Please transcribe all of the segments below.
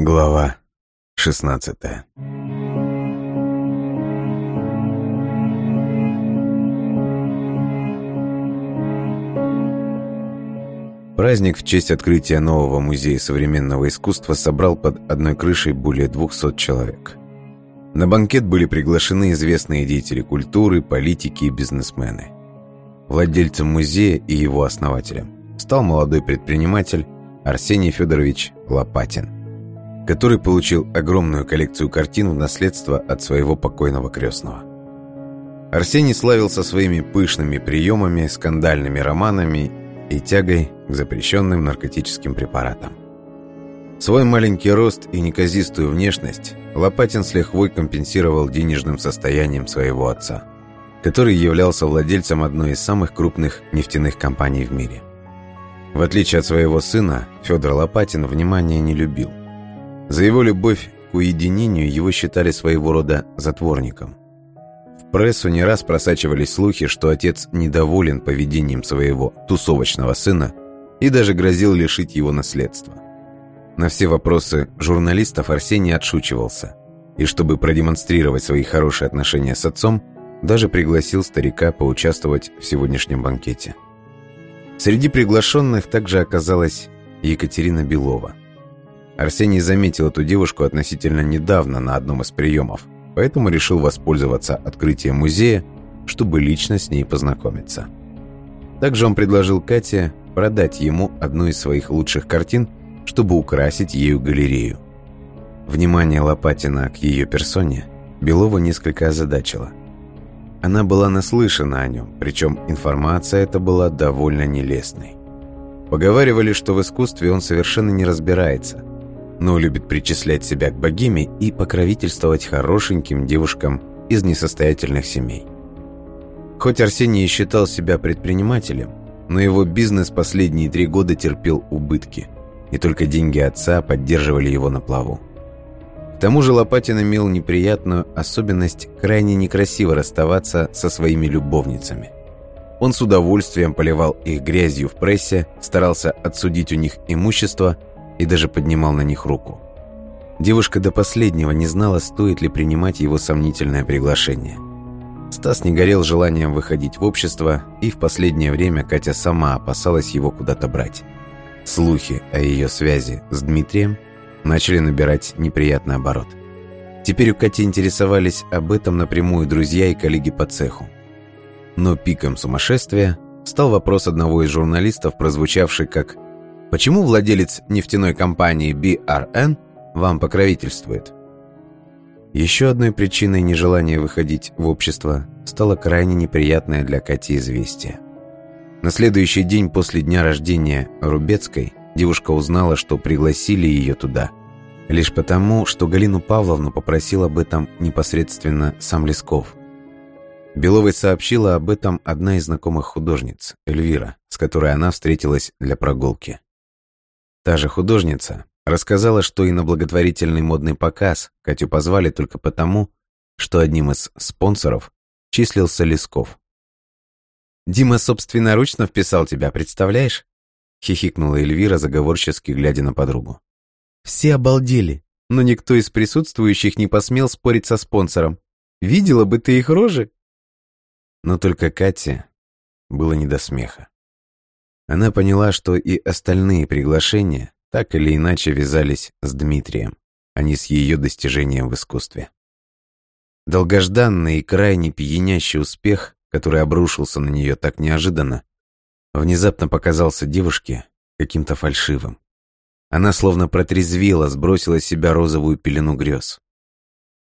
Глава 16 Праздник в честь открытия нового музея современного искусства собрал под одной крышей более 200 человек. На банкет были приглашены известные деятели культуры, политики и бизнесмены. Владельцем музея и его основателем стал молодой предприниматель Арсений Федорович Лопатин, который получил огромную коллекцию картин в наследство от своего покойного крестного. Арсений славился своими пышными приемами, скандальными романами и тягой к запрещенным наркотическим препаратам. Свой маленький рост и неказистую внешность Лопатин с лихвой компенсировал денежным состоянием своего отца, который являлся владельцем одной из самых крупных нефтяных компаний в мире. В отличие от своего сына, Федор Лопатин внимания не любил. За его любовь к уединению его считали своего рода затворником. В прессу не раз просачивались слухи, что отец недоволен поведением своего тусовочного сына и даже грозил лишить его наследства. На все вопросы журналистов Арсений отшучивался, и чтобы продемонстрировать свои хорошие отношения с отцом, даже пригласил старика поучаствовать в сегодняшнем банкете. Среди приглашенных также оказалась Екатерина Белова. Арсений заметил эту девушку относительно недавно на одном из приемов, поэтому решил воспользоваться открытием музея, чтобы лично с ней познакомиться. Также он предложил Кате продать ему одну из своих лучших картин чтобы украсить ею галерею. Внимание Лопатина к ее персоне Белова несколько озадачило. Она была наслышана о нем, причем информация эта была довольно нелестной. Поговаривали, что в искусстве он совершенно не разбирается, но любит причислять себя к богеме и покровительствовать хорошеньким девушкам из несостоятельных семей. Хоть Арсений считал себя предпринимателем, но его бизнес последние три года терпел убытки – и только деньги отца поддерживали его на плаву. К тому же Лопатин имел неприятную особенность крайне некрасиво расставаться со своими любовницами. Он с удовольствием поливал их грязью в прессе, старался отсудить у них имущество и даже поднимал на них руку. Девушка до последнего не знала, стоит ли принимать его сомнительное приглашение. Стас не горел желанием выходить в общество, и в последнее время Катя сама опасалась его куда-то брать. Слухи о ее связи с Дмитрием начали набирать неприятный оборот. Теперь у Кати интересовались об этом напрямую друзья и коллеги по цеху. Но пиком сумасшествия стал вопрос одного из журналистов, прозвучавший как «Почему владелец нефтяной компании BRN вам покровительствует?» Еще одной причиной нежелания выходить в общество стало крайне неприятное для Кати известие – на следующий день после дня рождения Рубецкой девушка узнала, что пригласили ее туда. Лишь потому, что Галину Павловну попросил об этом непосредственно сам Лесков. Беловой сообщила об этом одна из знакомых художниц, Эльвира, с которой она встретилась для прогулки. Та же художница рассказала, что и на благотворительный модный показ Катю позвали только потому, что одним из спонсоров числился Лесков. Дима собственноручно вписал тебя, представляешь?» Хихикнула Эльвира, заговорчески глядя на подругу. Все обалдели, но никто из присутствующих не посмел спорить со спонсором. Видела бы ты их рожи? Но только Кате было не до смеха. Она поняла, что и остальные приглашения так или иначе вязались с Дмитрием, а не с ее достижением в искусстве. Долгожданный и крайне пьянящий успех который обрушился на нее так неожиданно, внезапно показался девушке каким-то фальшивым. Она словно протрезвела, сбросила с себя розовую пелену грез.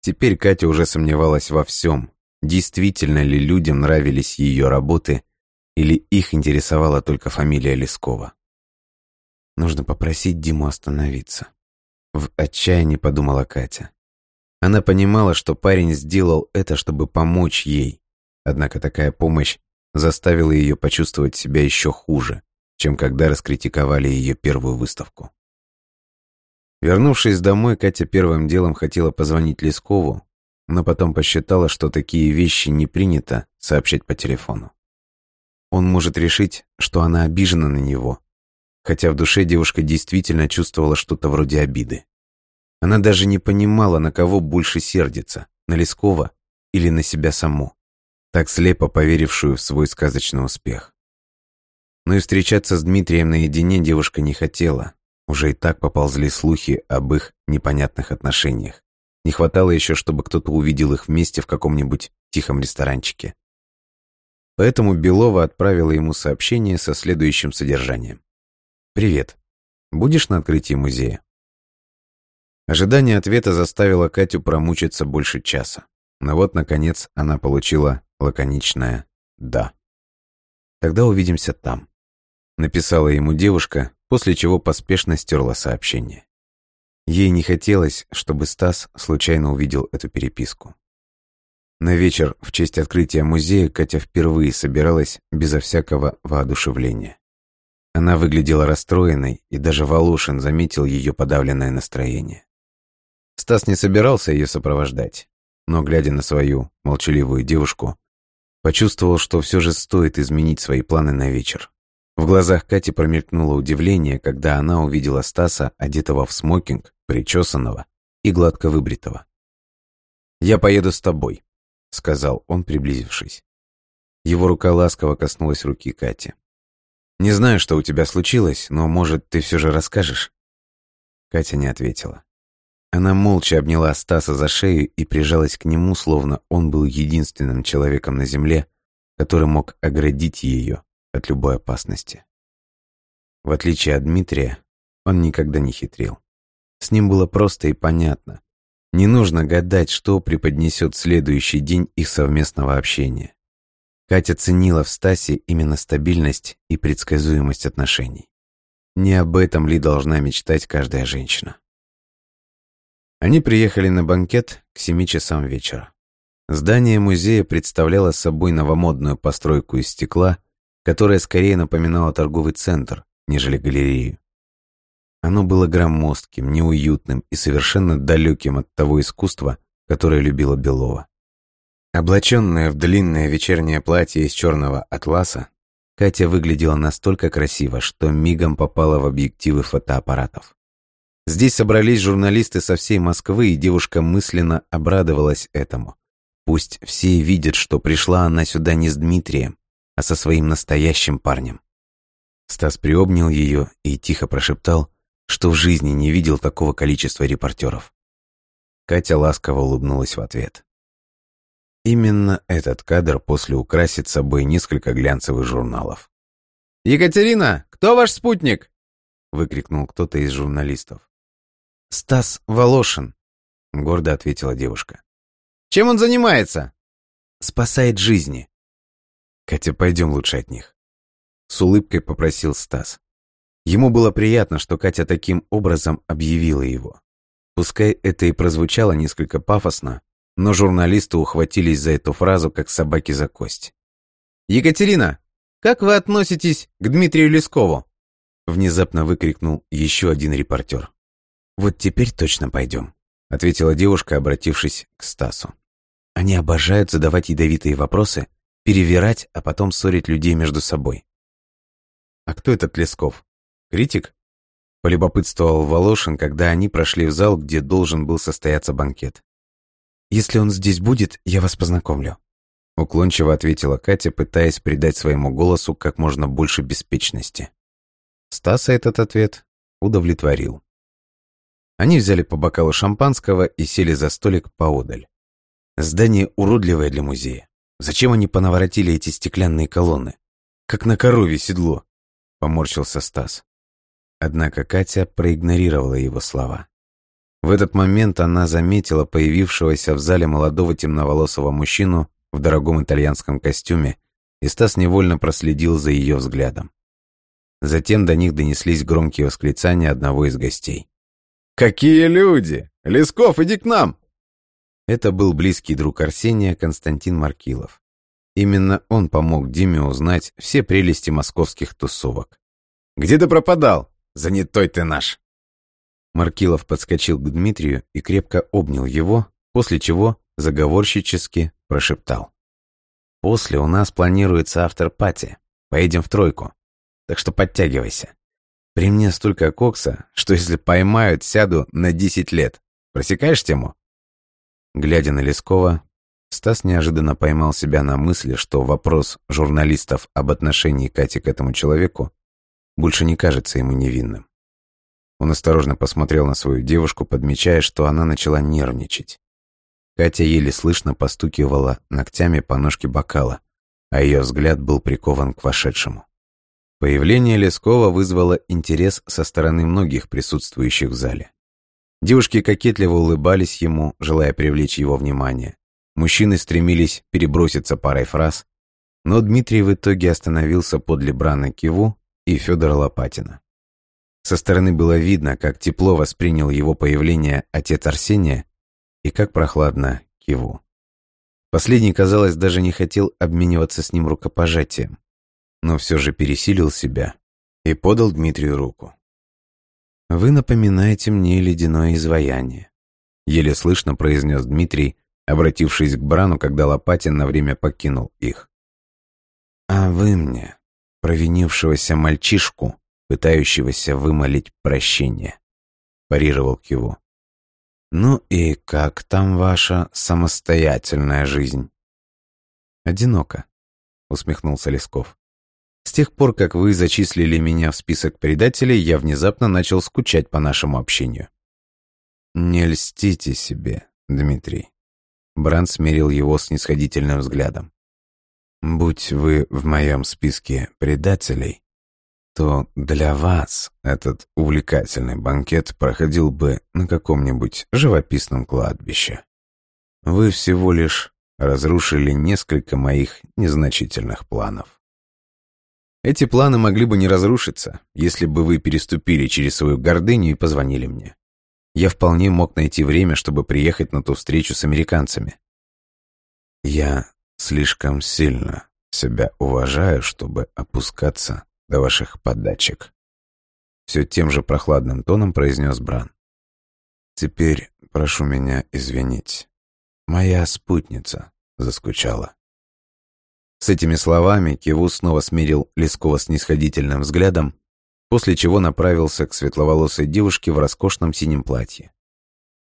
Теперь Катя уже сомневалась во всем, действительно ли людям нравились ее работы или их интересовала только фамилия Лескова. Нужно попросить Диму остановиться. В отчаянии подумала Катя. Она понимала, что парень сделал это, чтобы помочь ей, Однако такая помощь заставила ее почувствовать себя еще хуже, чем когда раскритиковали ее первую выставку. Вернувшись домой, Катя первым делом хотела позвонить Лескову, но потом посчитала, что такие вещи не принято сообщать по телефону. Он может решить, что она обижена на него, хотя в душе девушка действительно чувствовала что-то вроде обиды. Она даже не понимала, на кого больше сердится, на Лескова или на себя саму, так слепо поверившую в свой сказочный успех. Но и встречаться с Дмитрием наедине девушка не хотела. Уже и так поползли слухи об их непонятных отношениях. Не хватало еще, чтобы кто-то увидел их вместе в каком-нибудь тихом ресторанчике. Поэтому Белова отправила ему сообщение со следующим содержанием. «Привет. Будешь на открытии музея?» Ожидание ответа заставило Катю промучиться больше часа. Но вот, наконец, она получила лаконичное «да». «Тогда увидимся там», — написала ему девушка, после чего поспешно стерла сообщение. Ей не хотелось, чтобы Стас случайно увидел эту переписку. На вечер в честь открытия музея Катя впервые собиралась безо всякого воодушевления. Она выглядела расстроенной, и даже Волошин заметил ее подавленное настроение. Стас не собирался ее сопровождать, но, глядя на свою молчаливую девушку, почувствовал, что все же стоит изменить свои планы на вечер. В глазах Кати промелькнуло удивление, когда она увидела Стаса, одетого в смокинг, причесанного и гладко выбритого. «Я поеду с тобой», — сказал он, приблизившись. Его рука ласково коснулась руки Кати. «Не знаю, что у тебя случилось, но, может, ты все же расскажешь?» Катя не ответила. Она молча обняла Стаса за шею и прижалась к нему, словно он был единственным человеком на земле, который мог оградить ее от любой опасности. В отличие от Дмитрия, он никогда не хитрил. С ним было просто и понятно. Не нужно гадать, что преподнесет следующий день их совместного общения. Катя ценила в Стасе именно стабильность и предсказуемость отношений. Не об этом ли должна мечтать каждая женщина? Они приехали на банкет к семи часам вечера. Здание музея представляло собой новомодную постройку из стекла, которая скорее напоминала торговый центр, нежели галерею. Оно было громоздким, неуютным и совершенно далеким от того искусства, которое любила Белова. Облаченная в длинное вечернее платье из черного атласа, Катя выглядела настолько красиво, что мигом попала в объективы фотоаппаратов. Здесь собрались журналисты со всей Москвы, и девушка мысленно обрадовалась этому. Пусть все видят, что пришла она сюда не с Дмитрием, а со своим настоящим парнем. Стас приобнял ее и тихо прошептал, что в жизни не видел такого количества репортеров. Катя ласково улыбнулась в ответ. Именно этот кадр после украсит собой несколько глянцевых журналов. «Екатерина, кто ваш спутник?» — выкрикнул кто-то из журналистов. «Стас Волошин», — гордо ответила девушка. «Чем он занимается?» «Спасает жизни». «Катя, пойдем лучше от них», — с улыбкой попросил Стас. Ему было приятно, что Катя таким образом объявила его. Пускай это и прозвучало несколько пафосно, но журналисты ухватились за эту фразу, как собаки за кость. «Екатерина, как вы относитесь к Дмитрию Лескову?» Внезапно выкрикнул еще один репортер. «Вот теперь точно пойдем», — ответила девушка, обратившись к Стасу. «Они обожают задавать ядовитые вопросы, перевирать, а потом ссорить людей между собой». «А кто этот Лесков?» «Критик?» — полюбопытствовал Волошин, когда они прошли в зал, где должен был состояться банкет. «Если он здесь будет, я вас познакомлю», — уклончиво ответила Катя, пытаясь придать своему голосу как можно больше беспечности. Стаса этот ответ удовлетворил. Они взяли по бокалу шампанского и сели за столик поодаль. Здание уродливое для музея. Зачем они понаворотили эти стеклянные колонны? Как на корове седло, поморщился Стас. Однако Катя проигнорировала его слова. В этот момент она заметила появившегося в зале молодого темноволосого мужчину в дорогом итальянском костюме, и Стас невольно проследил за ее взглядом. Затем до них донеслись громкие восклицания одного из гостей. «Какие люди! Лесков, иди к нам!» Это был близкий друг Арсения Константин Маркилов. Именно он помог Диме узнать все прелести московских тусовок. «Где ты пропадал? Занятой ты наш!» Маркилов подскочил к Дмитрию и крепко обнял его, после чего заговорщически прошептал. «После у нас планируется автор-пати. Поедем в тройку. Так что подтягивайся. При мне столько кокса, что если поймают, сяду на 10 лет. Просекаешь тему?» Глядя на Лескова, Стас неожиданно поймал себя на мысли, что вопрос журналистов об отношении Кати к этому человеку больше не кажется ему невинным. Он осторожно посмотрел на свою девушку, подмечая, что она начала нервничать. Катя еле слышно постукивала ногтями по ножке бокала, а ее взгляд был прикован к вошедшему. Появление Лескова вызвало интерес со стороны многих присутствующих в зале. Девушки кокетливо улыбались ему, желая привлечь его внимание. Мужчины стремились переброситься парой фраз, но Дмитрий в итоге остановился подле Брана Киву и Федора Лопатина. Со стороны было видно, как тепло воспринял его появление отец Арсения и как прохладно Киву. Последний, казалось, даже не хотел обмениваться с ним рукопожатием, но все же пересилил себя и подал Дмитрию руку. «Вы напоминаете мне ледяное изваяние», — еле слышно произнес Дмитрий, обратившись к Брану, когда Лопатин на время покинул их. «А вы мне, провинившегося мальчишку, пытающегося вымолить прощение», — парировал Киву. «Ну и как там ваша самостоятельная жизнь?» «Одиноко», — усмехнулся Лесков. «С тех пор, как вы зачислили меня в список предателей, я внезапно начал скучать по нашему общению». «Не льстите себе, Дмитрий», Бранд смерил его снисходительным взглядом. «Будь вы в моем списке предателей, то для вас этот увлекательный банкет проходил бы на каком-нибудь живописном кладбище. Вы всего лишь разрушили несколько моих незначительных планов. Эти планы могли бы не разрушиться, если бы вы переступили через свою гордыню и позвонили мне я вполне мог найти время, чтобы приехать на ту встречу с американцами. Я слишком сильно себя уважаю, чтобы опускаться до ваших подачек. Все тем же прохладным тоном произнес Бран. Теперь прошу меня извинить. Моя спутница заскучала. С этими словами Киву снова смирил Лескова снисходительным взглядом после чего направился к светловолосой девушке в роскошном синем платье.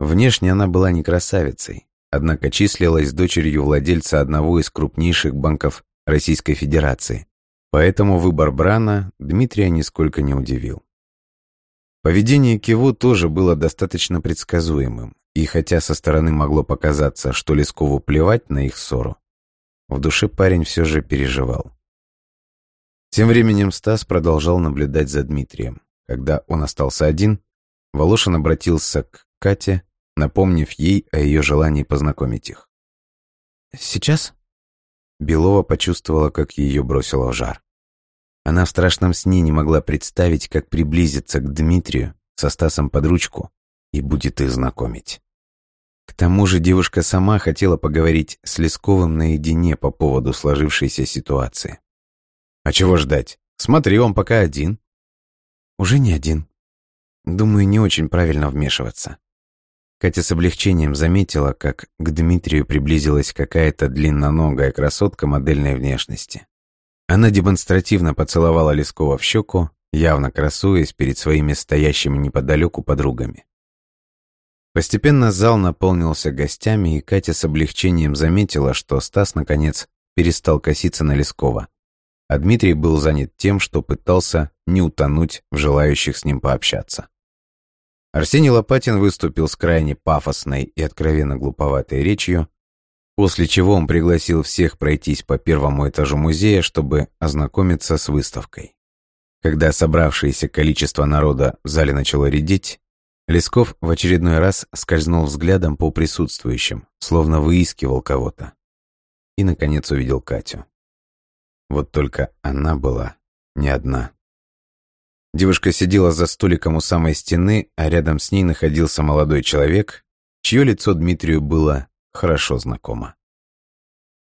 Внешне она была не красавицей, однако числилась дочерью владельца одного из крупнейших банков Российской Федерации, поэтому выбор Брана Дмитрия нисколько не удивил. Поведение Киву тоже было достаточно предсказуемым, и хотя со стороны могло показаться, что Лескову плевать на их ссору, в душе парень все же переживал. Тем временем Стас продолжал наблюдать за Дмитрием. Когда он остался один, Волошин обратился к Кате, напомнив ей о ее желании познакомить их. «Сейчас?» Белова почувствовала, как ее бросило в жар. Она в страшном сне не могла представить, как приблизиться к Дмитрию со Стасом под ручку и будет их знакомить. К тому же девушка сама хотела поговорить с Лесковым наедине по поводу сложившейся ситуации. А чего ждать? Смотри, он пока один. Уже не один. Думаю, не очень правильно вмешиваться. Катя с облегчением заметила, как к Дмитрию приблизилась какая-то длинноногая красотка модельной внешности. Она демонстративно поцеловала Лескова в щеку, явно красуясь перед своими стоящими неподалеку подругами. Постепенно зал наполнился гостями, и Катя с облегчением заметила, что Стас, наконец, перестал коситься на Лескова а Дмитрий был занят тем, что пытался не утонуть в желающих с ним пообщаться. Арсений Лопатин выступил с крайне пафосной и откровенно глуповатой речью, после чего он пригласил всех пройтись по первому этажу музея, чтобы ознакомиться с выставкой. Когда собравшееся количество народа в зале начало редеть, Лесков в очередной раз скользнул взглядом по присутствующим, словно выискивал кого-то. И, наконец, увидел Катю. Вот только она была не одна. Девушка сидела за столиком у самой стены, а рядом с ней находился молодой человек, чье лицо Дмитрию было хорошо знакомо.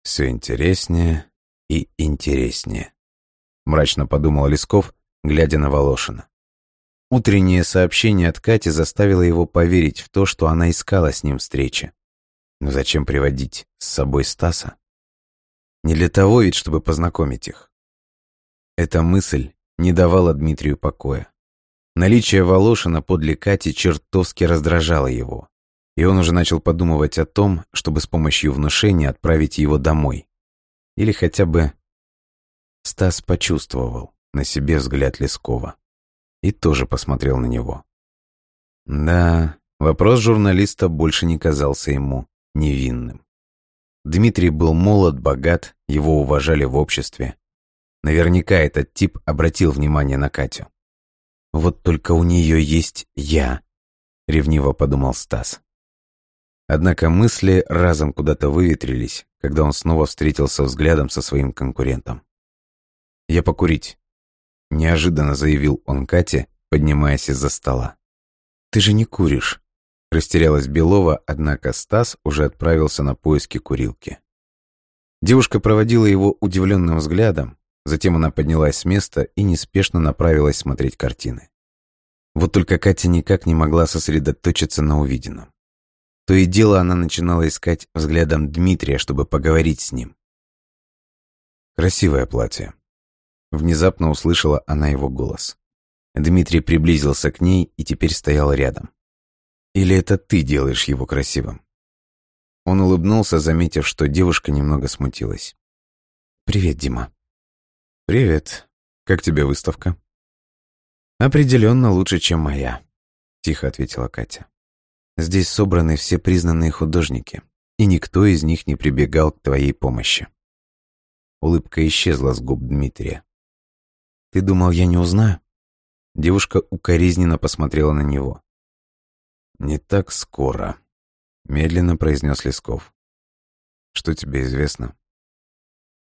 «Все интереснее и интереснее», — мрачно подумал Лесков, глядя на Волошина. Утреннее сообщение от Кати заставило его поверить в то, что она искала с ним встречи. Но зачем приводить с собой Стаса? Не для того ведь, чтобы познакомить их. Эта мысль не давала Дмитрию покоя. Наличие Волошина подле Кати чертовски раздражало его. И он уже начал подумывать о том, чтобы с помощью внушения отправить его домой. Или хотя бы... Стас почувствовал на себе взгляд Лескова и тоже посмотрел на него. Да, вопрос журналиста больше не казался ему невинным. Дмитрий был молод, богат, его уважали в обществе. Наверняка этот тип обратил внимание на Катю. «Вот только у нее есть я», — ревниво подумал Стас. Однако мысли разом куда-то выветрились, когда он снова встретился взглядом со своим конкурентом. «Я покурить», — неожиданно заявил он Кате, поднимаясь из-за стола. «Ты же не куришь», — растерялась Белова, однако Стас уже отправился на поиски курилки. Девушка проводила его удивленным взглядом, затем она поднялась с места и неспешно направилась смотреть картины. Вот только Катя никак не могла сосредоточиться на увиденном. То и дело она начинала искать взглядом Дмитрия, чтобы поговорить с ним. «Красивое платье», Внезапно услышала она его голос. Дмитрий приблизился к ней и теперь стоял рядом. «Или это ты делаешь его красивым?» Он улыбнулся, заметив, что девушка немного смутилась. «Привет, Дима». «Привет. Как тебе выставка?» «Определенно лучше, чем моя», — тихо ответила Катя. «Здесь собраны все признанные художники, и никто из них не прибегал к твоей помощи». Улыбка исчезла с губ Дмитрия. «Ты думал, я не узнаю?» Девушка укоризненно посмотрела на него. «Не так скоро», — медленно произнес Лесков. «Что тебе известно?»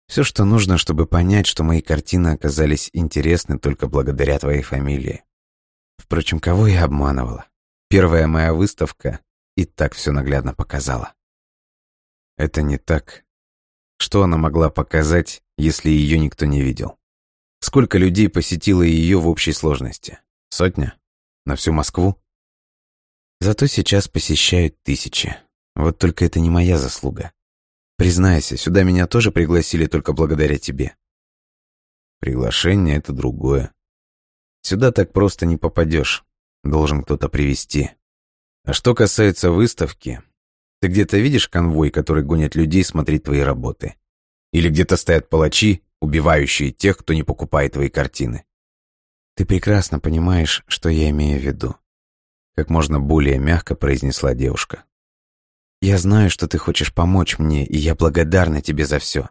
«Все, что нужно, чтобы понять, что мои картины оказались интересны только благодаря твоей фамилии. Впрочем, кого я обманывала? Первая моя выставка и так все наглядно показала». «Это не так. Что она могла показать, если ее никто не видел?» Сколько людей посетило ее в общей сложности? Сотня? На всю Москву? Зато сейчас посещают тысячи. Вот только это не моя заслуга. Признайся, сюда меня тоже пригласили только благодаря тебе. Приглашение — это другое. Сюда так просто не попадешь. Должен кто-то привести. А что касается выставки, ты где-то видишь конвой, который гонит людей смотреть твои работы? Или где-то стоят палачи, убивающие тех, кто не покупает твои картины. Ты прекрасно понимаешь, что я имею в виду. Как можно более мягко произнесла девушка. Я знаю, что ты хочешь помочь мне, и я благодарна тебе за все.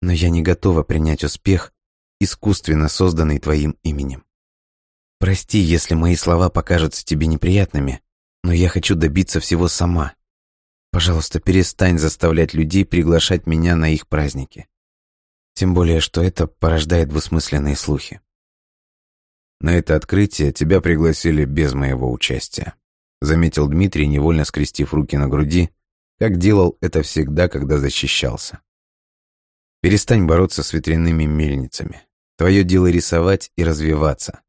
Но я не готова принять успех, искусственно созданный твоим именем. Прости, если мои слова покажутся тебе неприятными, но я хочу добиться всего сама. Пожалуйста, перестань заставлять людей приглашать меня на их праздники. Тем более, что это порождает двусмысленные слухи. На это открытие тебя пригласили без моего участия, заметил Дмитрий, невольно скрестив руки на груди, как делал это всегда, когда защищался. Перестань бороться с ветряными мельницами. Твое дело рисовать и развиваться.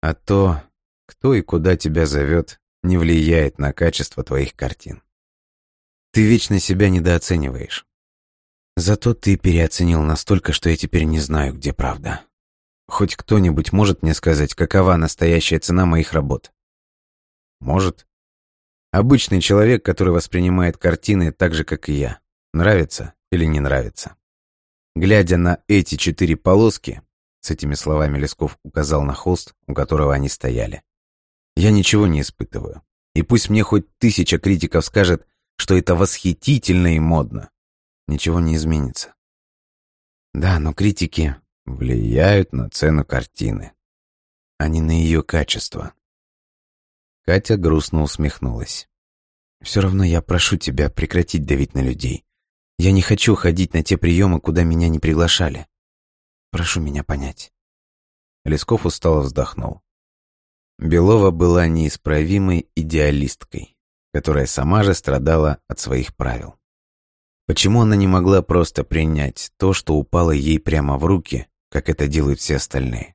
А то, кто и куда тебя зовет, не влияет на качество твоих картин. Ты вечно себя недооцениваешь. Зато ты переоценил настолько, что я теперь не знаю, где правда. Хоть кто-нибудь может мне сказать, какова настоящая цена моих работ? Может. Обычный человек, который воспринимает картины так же, как и я. Нравится или не нравится. Глядя на эти четыре полоски, с этими словами Лесков указал на холст, у которого они стояли. Я ничего не испытываю. И пусть мне хоть тысяча критиков скажет, что это восхитительно и модно ничего не изменится. Да, но критики влияют на цену картины, а не на ее качество. Катя грустно усмехнулась. «Все равно я прошу тебя прекратить давить на людей. Я не хочу ходить на те приемы, куда меня не приглашали. Прошу меня понять». Лесков устало вздохнул. Белова была неисправимой идеалисткой, которая сама же страдала от своих правил. Почему она не могла просто принять то, что упало ей прямо в руки, как это делают все остальные?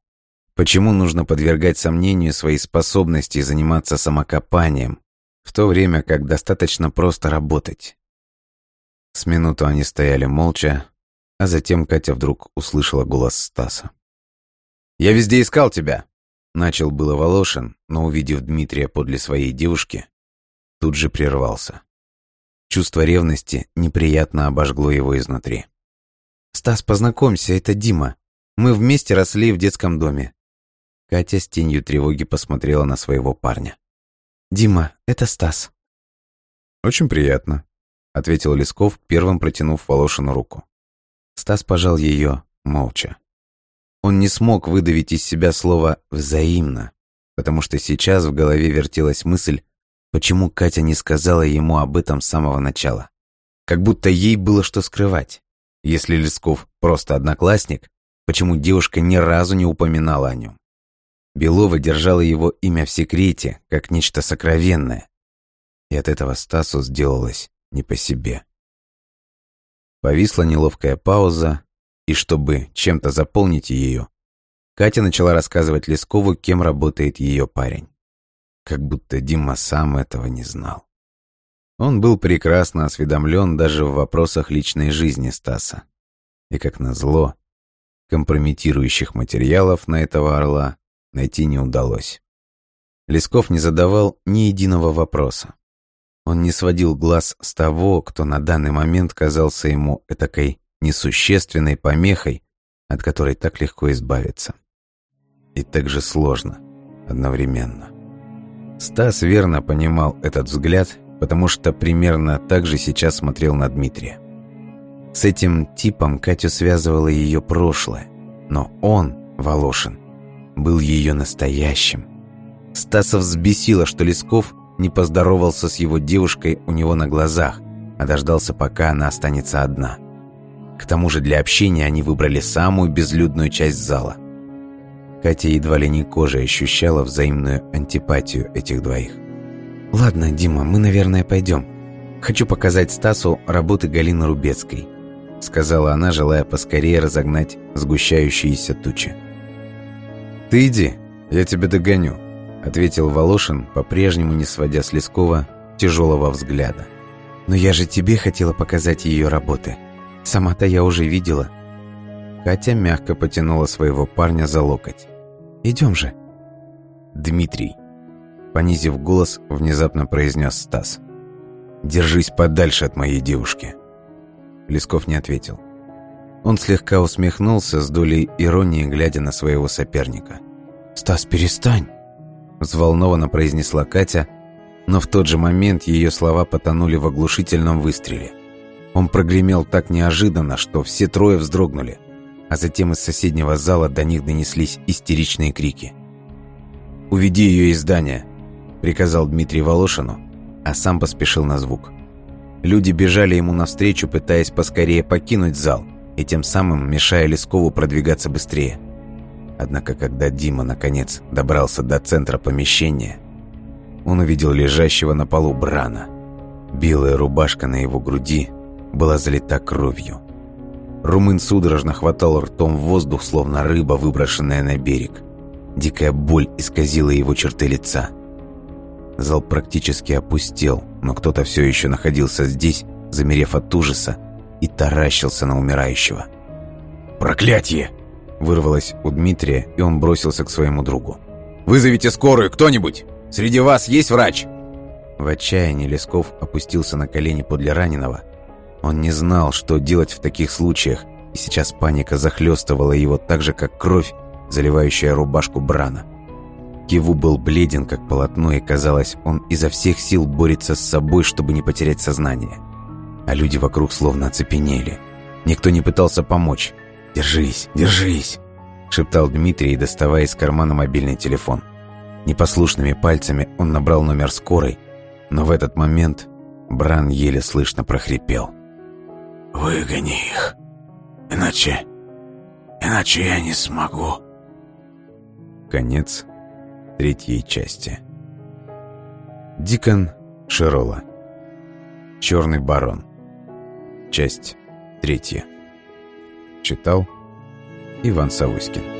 Почему нужно подвергать сомнению свои способности заниматься самокопанием, в то время как достаточно просто работать? С минуту они стояли молча, а затем Катя вдруг услышала голос Стаса. «Я везде искал тебя!» Начал было Волошин, но увидев Дмитрия подле своей девушки, тут же прервался. Чувство ревности неприятно обожгло его изнутри. «Стас, познакомься, это Дима. Мы вместе росли в детском доме». Катя с тенью тревоги посмотрела на своего парня. «Дима, это Стас». «Очень приятно», — ответил Лесков, первым протянув Волошину руку. Стас пожал ее молча. Он не смог выдавить из себя слово «взаимно», потому что сейчас в голове вертелась мысль, почему Катя не сказала ему об этом с самого начала. Как будто ей было что скрывать. Если Лесков просто одноклассник, почему девушка ни разу не упоминала о нем? Белова держала его имя в секрете, как нечто сокровенное. И от этого Стасу сделалось не по себе. Повисла неловкая пауза, и чтобы чем-то заполнить ее, Катя начала рассказывать Лескову, кем работает ее парень. Как будто Дима сам этого не знал. Он был прекрасно осведомлен даже в вопросах личной жизни Стаса. И, как назло, компрометирующих материалов на этого орла найти не удалось. Лесков не задавал ни единого вопроса. Он не сводил глаз с того, кто на данный момент казался ему этакой несущественной помехой, от которой так легко избавиться. И так же сложно одновременно. Стас верно понимал этот взгляд, потому что примерно так же сейчас смотрел на Дмитрия. С этим типом Катю связывало ее прошлое, но он, Волошин, был ее настоящим. Стаса взбесило, что Лесков не поздоровался с его девушкой у него на глазах, а дождался, пока она останется одна. К тому же для общения они выбрали самую безлюдную часть зала. Катя едва ли не кожей ощущала взаимную антипатию этих двоих. «Ладно, Дима, мы, наверное, пойдем. Хочу показать Стасу работы Галины Рубецкой», сказала она, желая поскорее разогнать сгущающиеся тучи. «Ты иди, я тебя догоню», ответил Волошин, по-прежнему не сводя с Лескова тяжелого взгляда. «Но я же тебе хотела показать ее работы. Сама-то я уже видела». Катя мягко потянула своего парня за локоть. «Идем же». «Дмитрий», понизив голос, внезапно произнес Стас. «Держись подальше от моей девушки». Лесков не ответил. Он слегка усмехнулся с долей иронии, глядя на своего соперника. «Стас, перестань!» Взволнованно произнесла Катя, но в тот же момент ее слова потонули в оглушительном выстреле. Он прогремел так неожиданно, что все трое вздрогнули, а затем из соседнего зала до них донеслись истеричные крики. «Уведи ее из здания», — приказал Дмитрий Волошину, а сам поспешил на звук. Люди бежали ему навстречу, пытаясь поскорее покинуть зал и тем самым мешая Лескову продвигаться быстрее. Однако, когда Дима, наконец, добрался до центра помещения, он увидел лежащего на полу Брана. Белая рубашка на его груди была залита кровью. Румын судорожно хватал ртом воздух, словно рыба, выброшенная на берег. Дикая боль исказила его черты лица. Зал практически опустел, но кто-то все еще находился здесь, замерев от ужаса, и таращился на умирающего. «Проклятие!» Вырвалось у Дмитрия, и он бросился к своему другу. «Вызовите скорую, кто-нибудь! Среди вас есть врач?» В отчаянии Лесков опустился на колени подле раненого. Он не знал, что делать в таких случаях, и сейчас паника захлестывала его так же, как кровь, заливающая рубашку Брана. Киву был бледен, как полотно, и казалось, он изо всех сил борется с собой, чтобы не потерять сознание. А люди вокруг словно оцепенели. Никто не пытался помочь. «Держись, держись!» — шептал Дмитрий, доставая из кармана мобильный телефон. Непослушными пальцами он набрал номер скорой, но в этот момент Бран еле слышно прохрипел. «Выгони их, иначе... иначе я не смогу». Конец третьей части. Дикон Широла. Черный барон. Часть третья. Читал Иван Савуськин.